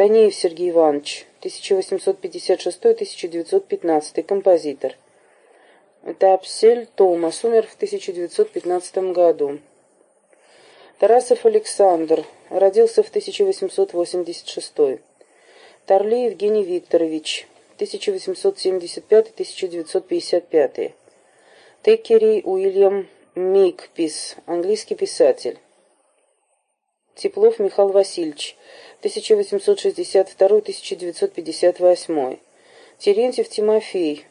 Танеев Сергей Иванович, 1856-1915, композитор. Тапсель Томас, умер в 1915 году. Тарасов Александр, родился в 1886. Торлей Евгений Викторович, 1875-1955. Теккери Уильям Мейкпис, английский писатель. Теплов Михаил Васильевич, 1862-1958. Терентьев Тимофей,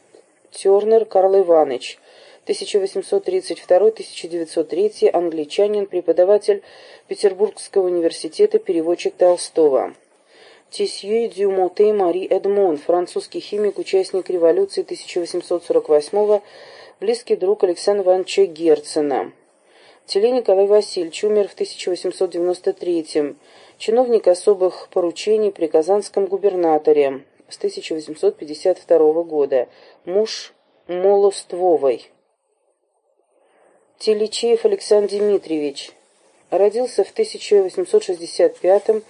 Тернер Карл Иванович, 1832-1903, англичанин, преподаватель Петербургского университета, переводчик Толстого. Тисье Дюмоте Мари Эдмон, французский химик, участник революции 1848 близкий друг Александра Ивановича Герцена. Теле Николай Васильевич умер в 1893 чиновник особых поручений при Казанском губернаторе с 1852 года, муж Молоствовой. Теличеев Александр Дмитриевич. Родился в 1865-м,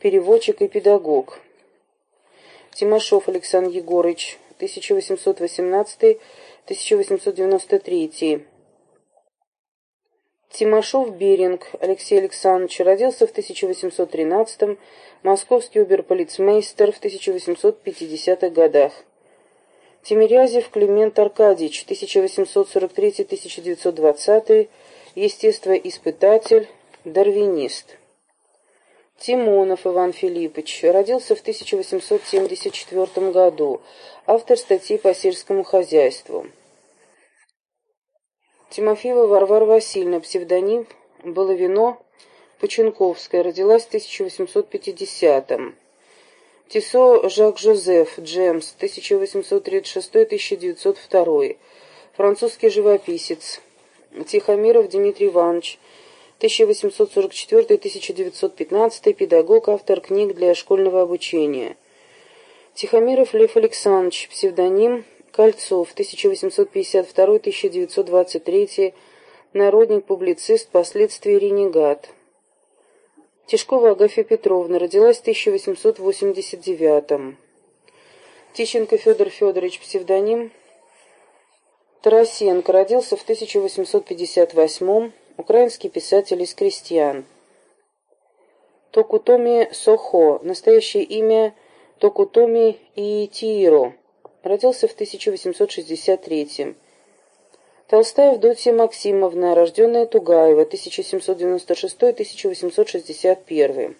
переводчик и педагог. Тимошов Александр Егорыч, 1818-1893. Тимошов Беринг Алексей Александрович родился в 1813-м, московский оберполицмейстер в 1850-х годах. Тимирязев Климент Аркадьевич, 1843-1920, естествоиспытатель, дарвинист. Тимонов Иван Филиппович, родился в 1874 году, автор статей по сельскому хозяйству. Тимофеева Варвара Васильевна, псевдоним Баловино Поченковская, родилась в 1850-м. Тисо Жак-Жозеф, Джемс, 1836-1902, французский живописец. Тихомиров Дмитрий Иванович, 1844-1915, педагог, автор книг для школьного обучения. Тихомиров Лев Александрович, псевдоним Кольцов, 1852-1923, народник, публицист, впоследствии ренегат. Тишкова Агафья Петровна родилась в 1889 Тищенко Федор Федорович, псевдоним Тарасенко, родился в 1858 украинский писатель из крестьян. Токутоми Сохо, настоящее имя Токутоми Иитииро, родился в 1863 Толстая Евдотья Максимовна, рожденная Тугаева, 1796-1861.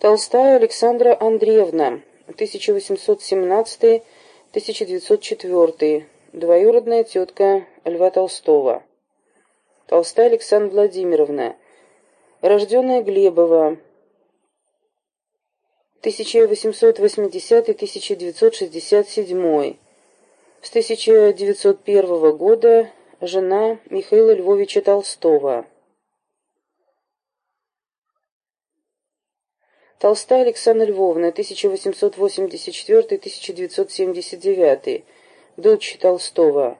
Толстая Александра Андреевна, 1817-1904, двоюродная тетка Льва Толстого. Толстая Александра Владимировна, рожденная Глебова, 1880-1967 с 1901 года жена Михаила Львовича Толстого. Толстая Александра Львовна, 1884-1979, дочь Толстого.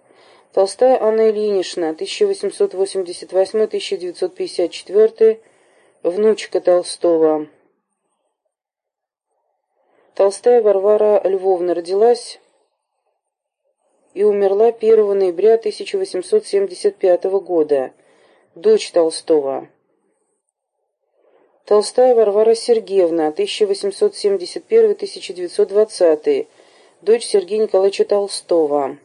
Толстая Анна Ильинична, 1888-1954, внучка Толстого. Толстая Варвара Львовна родилась и умерла 1 ноября 1875 года, дочь Толстого. Толстая Варвара Сергеевна, 1871-1920, дочь Сергея Николаевича Толстого.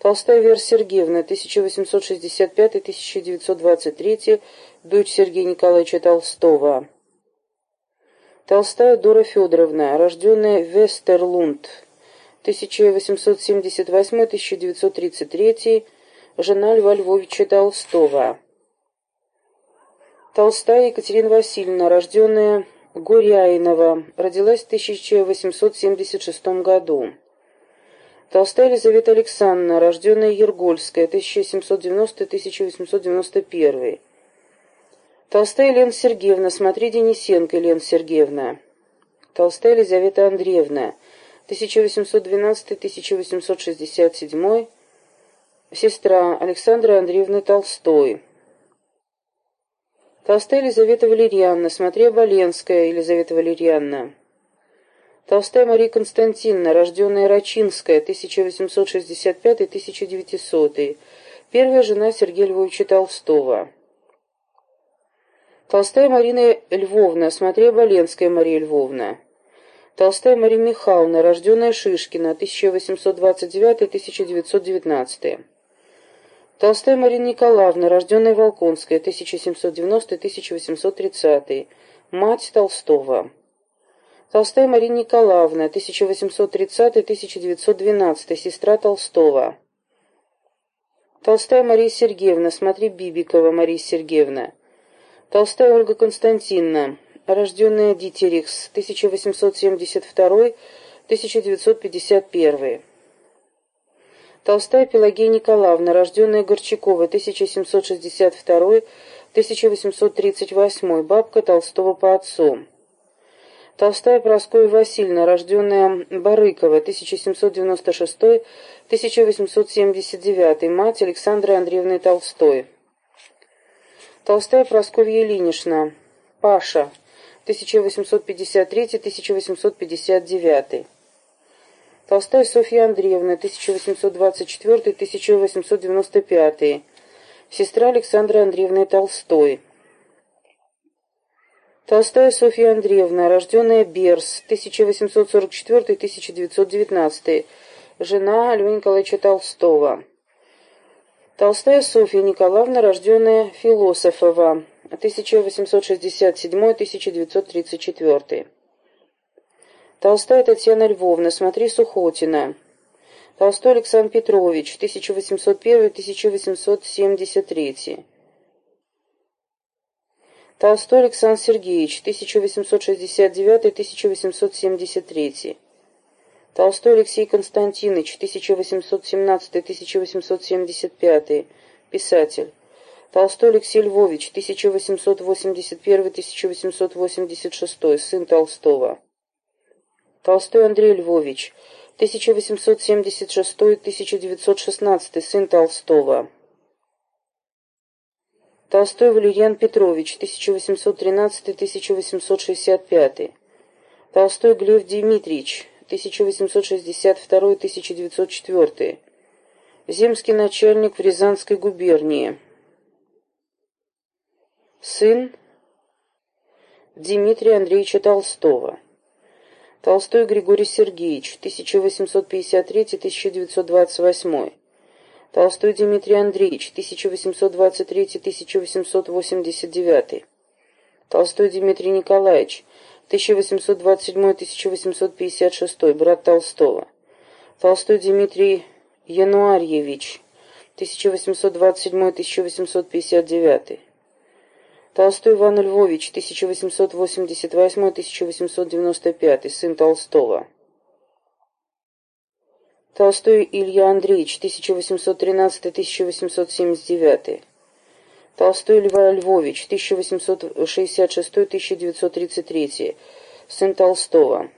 Толстая Вера Сергеевна, 1865-1923, дочь Сергея Николаевича Толстого. Толстая Дора Федоровна, рожденная Вестерлунд, 1878-1933, жена Льва Львовича Толстого. Толстая Екатерина Васильевна, рожденная Гуряинова, родилась в 1876 году. Толстая Елизавета Александровна, рожденная Ергольская, 1790-1891. Толстая Елена Сергеевна, смотри Денисенко Елена Сергеевна. Толстая Елизавета Андреевна, 1812-1867, сестра Александры Андреевны Толстой. Толстая Елизавета Валерьяновна, смотри Боленская Елизавета Валерьяновна. Толстая Мария Константиновна, рожденная Рачинская, 1865-1900, первая жена Сергея Львовича Толстого. Толстая Марина Львовна, смотри Боленская Мария Львовна. Толстая Мария Михайловна, рожденная Шишкина, 1829-1919. Толстая Марина Николаевна, рожденная Волконская, 1790-1830, мать Толстого. Толстая Марина Николаевна, 1830-1912, сестра Толстого. Толстая Мария Сергеевна, смотри Бибикова Мария Сергеевна. Толстая Ольга Константиновна, рожденная Дитерихс, 1872-1951. Толстая Пелагея Николаевна, рожденная Горчакова, 1762-1838, бабка Толстого по отцу. Толстая Прасковья Васильевна, рожденная Барыкова, 1796-1879, мать Александры Андреевны Толстой. Толстая Прасковья Ильинична, Паша, 1853-1859. Толстая Софья Андреевна, 1824-1895, сестра Александры Андреевны Толстой. Толстая Софья Андреевна, рожденная Берс, 1844-1919, жена Льва Николаевича Толстого. Толстая Софья Николаевна, рожденная Философова, 1867-1934. Толстая Татьяна Львовна, смотри Сухотина. Толстой Александр Петрович, 1801-1873. Толстой Александр Сергеевич, 1869-1873. Толстой Алексей Константинович, 1817-1875. Писатель. Толстой Алексей Львович, 1881-1886. Сын Толстого. Толстой Андрей Львович, 1876-1916, сын Толстого. Толстой Валерьян Петрович, 1813-1865. Толстой Глеб Дмитриевич, 1862-1904. Земский начальник в Рязанской губернии. Сын Дмитрия Андреевича Толстого. Толстой Григорий Сергеевич, 1853-1928. Толстой Дмитрий Андреевич, 1823-1889. Толстой Дмитрий Николаевич, 1827-1856, брат Толстого. Толстой Дмитрий Януарьевич, 1827-1859. Толстой Иван Львович, 1888-1895, сын Толстого. Толстой Илья Андреевич, 1813-1879. Толстой Льва Львович, 1866-1933, сын Толстого.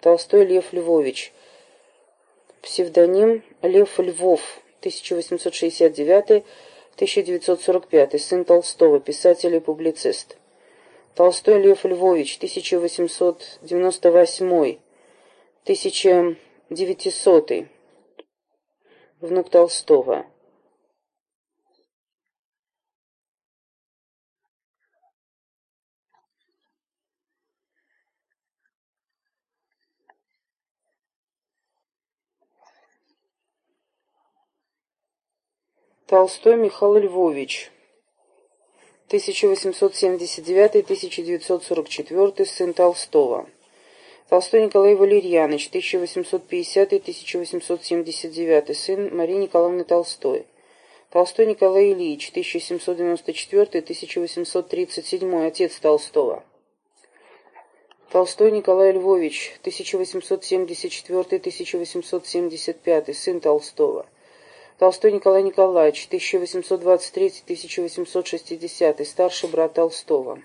Толстой Лев Львович, псевдоним Лев Львов, 1869 1945, сын Толстого, писатель и публицист. Толстой Лев Львович, 1898 1900 внук Толстого. Толстой Михаил Львович, 1879-1944, сын Толстого. Толстой Николай Валерьянович, 1850-1879, сын Марии Николаевны Толстой. Толстой Николай Ильич, 1794-1837, отец Толстого. Толстой Николай Львович, 1874-1875, сын Толстого. Толстой Николай Николаевич, 1823-1860, старший брат Толстого.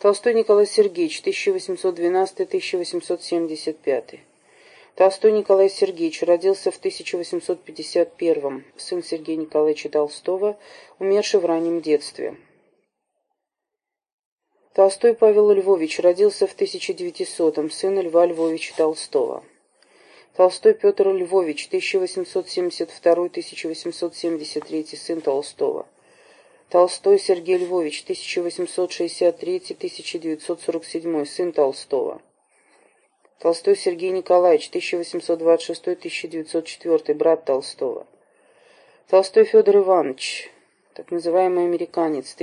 Толстой Николай Сергеевич, 1812-1875. Толстой Николай Сергеевич родился в 1851 сын Сергея Николаевича Толстого, умерший в раннем детстве. Толстой Павел Львович родился в 1900-м, сын Льва Львовича Толстого. Толстой Петр Львович, 1872-1873, сын Толстого. Толстой Сергей Львович, 1863-1947, сын Толстого. Толстой Сергей Николаевич, 1826-1904, брат Толстого. Толстой Федор Иванович, так называемый американец,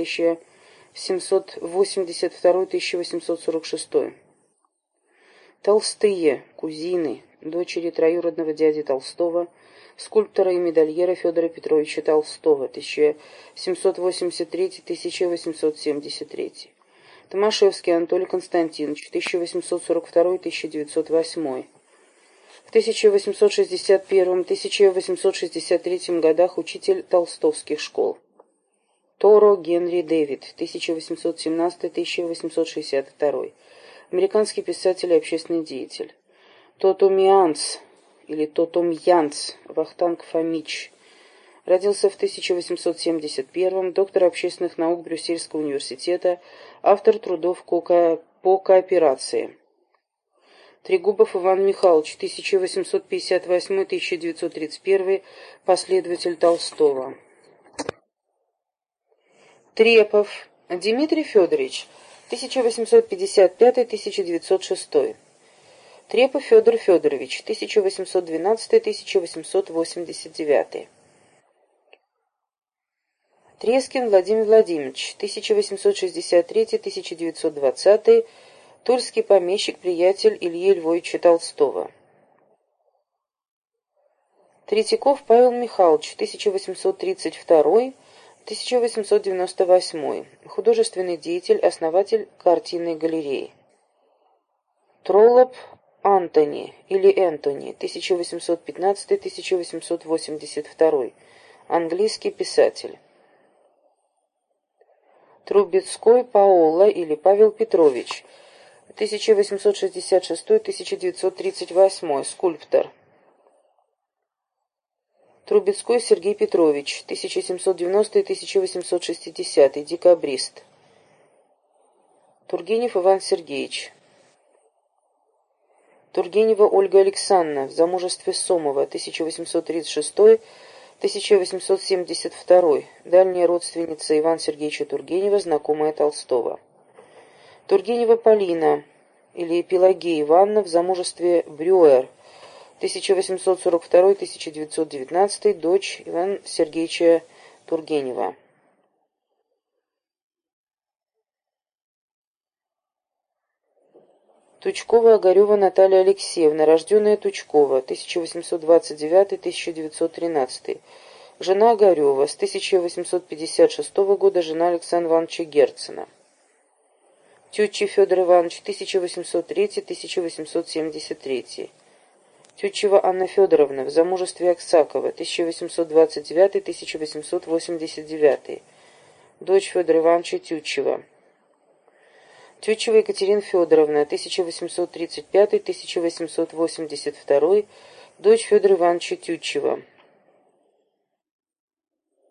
1782-1846. Толстые, кузины, дочери троюродного дяди Толстого, скульптора и медальера Федора Петровича Толстого, 1783-1873. Томашевский Анатолий Константинович, 1842-1908. В 1861-1863 годах учитель толстовских школ. Торо Генри Дэвид, 1817-1862. Американский писатель и общественный деятель. Тотумианц или Тотумьянц Вахтанг Фомич. Родился в 1871 доктор общественных наук Брюссельского университета, автор трудов по кооперации. Трегубов Иван Михайлович, 1858-1931, последователь Толстого. Трепов Дмитрий Федорович, 1855-1906. Трепов Федор Федорович, 1812-1889. Трескин Владимир Владимирович, 1863-1920, тульский помещик, приятель Ильи Львовича Толстого. Третьяков Павел Михайлович, 1832-1898, художественный деятель, основатель картинной галереи. Троллоп Антони или Энтони, 1815-1882, английский писатель. Трубецкой Паоло или Павел Петрович, 1866-1938, скульптор. Трубецкой Сергей Петрович, 1790-1860, декабрист. Тургенев Иван Сергеевич. Тургенева Ольга Александровна, в замужестве Сомова, 1836 1872. Дальняя родственница Ивана Сергеевича Тургенева, знакомая Толстого. Тургенева Полина, или Пелагея Ивановна, в замужестве Брюер, 1842-1919, дочь Ивана Сергеевича Тургенева. Тучкова Огарева Наталья Алексеевна, рожденная Тучкова, 1829-1913. Жена Огарева, с 1856 года жена Александра Ивановича Герцена. Тютчи Федор Иванович, 1803-1873. Тютчева Анна Федоровна, в замужестве Аксакова, 1829-1889. Дочь Федора Ивановича Тютчева. Тютчева Екатерина Федоровна, 1835-1882, дочь Федора Ивановича Тютчева.